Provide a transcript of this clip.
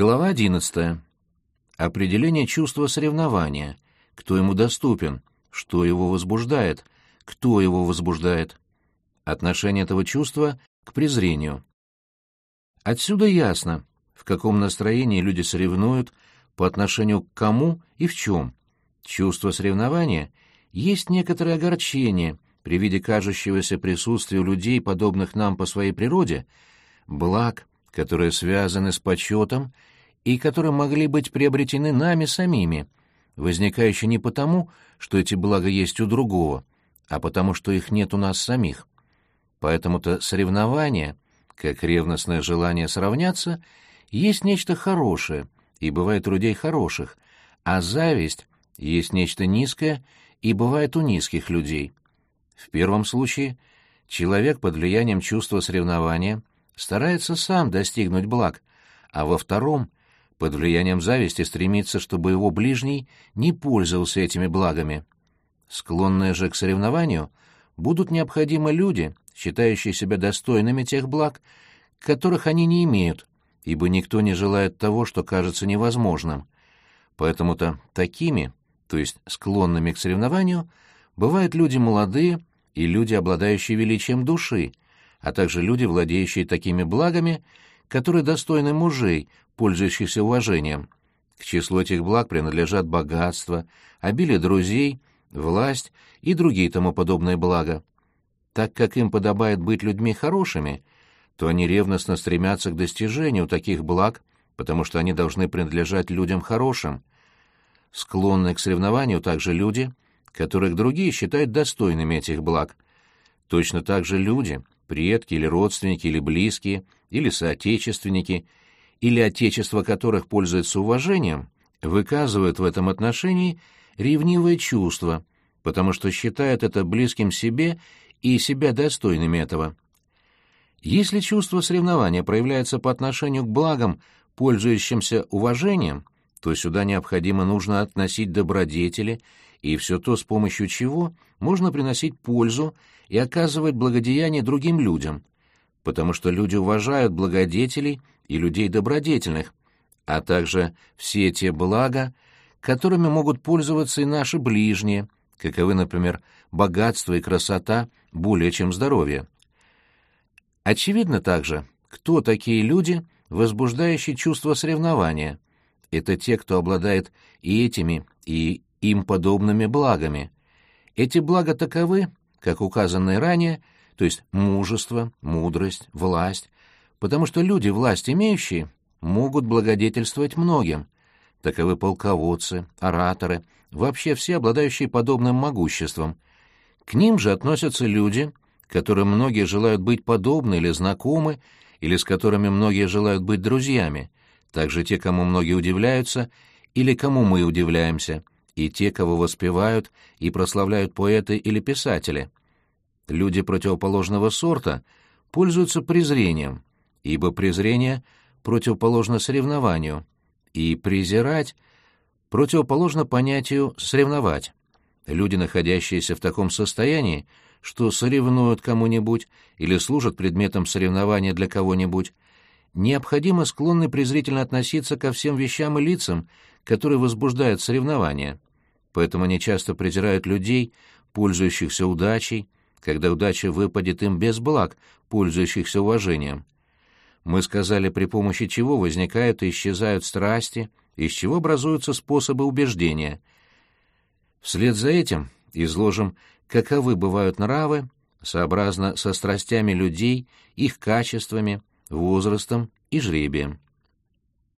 Глава 11. Определение чувства соревнования. Кто ему доступен, что его возбуждает, кто его возбуждает. Отношение этого чувства к презрению. Отсюда ясно, в каком настроении люди соревнуют, по отношению к кому и в чем. Чувство соревнования есть некоторое огорчение при виде кажущегося присутствия у людей, подобных нам по своей природе, благ, которые связаны с почетом и которые могли быть приобретены нами самими, возникающие не потому, что эти блага есть у другого, а потому что их нет у нас самих. Поэтому-то соревнование, как ревностное желание сравняться, есть нечто хорошее, и бывает у людей хороших, а зависть есть нечто низкое, и бывает у низких людей. В первом случае человек под влиянием чувства соревнования старается сам достигнуть благ, а во втором, под влиянием зависти, стремится, чтобы его ближний не пользовался этими благами. Склонные же к соревнованию будут необходимы люди, считающие себя достойными тех благ, которых они не имеют, ибо никто не желает того, что кажется невозможным. Поэтому-то такими, то есть склонными к соревнованию, бывают люди молодые и люди, обладающие величием души, а также люди, владеющие такими благами, которые достойны мужей, пользующихся уважением. К числу этих благ принадлежат богатство, обилие друзей, власть и другие тому подобные блага. Так как им подобает быть людьми хорошими, то они ревностно стремятся к достижению таких благ, потому что они должны принадлежать людям хорошим. Склонны к соревнованию также люди, которых другие считают достойными этих благ. Точно так же люди — предки или родственники или близкие, или соотечественники, или отечество которых пользуется уважением, выказывают в этом отношении ревнивое чувство, потому что считают это близким себе и себя достойными этого. Если чувство соревнования проявляется по отношению к благам, пользующимся уважением, то сюда необходимо нужно относить добродетели и все то, с помощью чего можно приносить пользу и оказывать благодеяние другим людям, потому что люди уважают благодетелей и людей добродетельных, а также все те блага, которыми могут пользоваться и наши ближние, каковы, например, богатство и красота более чем здоровье. Очевидно также, кто такие люди, возбуждающие чувство соревнования. Это те, кто обладает и этими, и им подобными благами. Эти блага таковы, как указанные ранее, то есть мужество, мудрость, власть, потому что люди, власть имеющие, могут благодетельствовать многим. Таковы полководцы, ораторы, вообще все обладающие подобным могуществом. К ним же относятся люди, которым многие желают быть подобны или знакомы, или с которыми многие желают быть друзьями, также те, кому многие удивляются, или кому мы удивляемся — и те, кого воспевают и прославляют поэты или писатели. Люди противоположного сорта пользуются презрением, ибо презрение противоположно соревнованию, и презирать противоположно понятию «соревновать». Люди, находящиеся в таком состоянии, что соревнуют кому-нибудь или служат предметом соревнования для кого-нибудь, необходимо склонны презрительно относиться ко всем вещам и лицам, которые возбуждают соревнования поэтому они часто презирают людей, пользующихся удачей, когда удача выпадет им без благ, пользующихся уважением. Мы сказали, при помощи чего возникают и исчезают страсти, из чего образуются способы убеждения. Вслед за этим изложим, каковы бывают нравы, сообразно со страстями людей, их качествами, возрастом и жребием.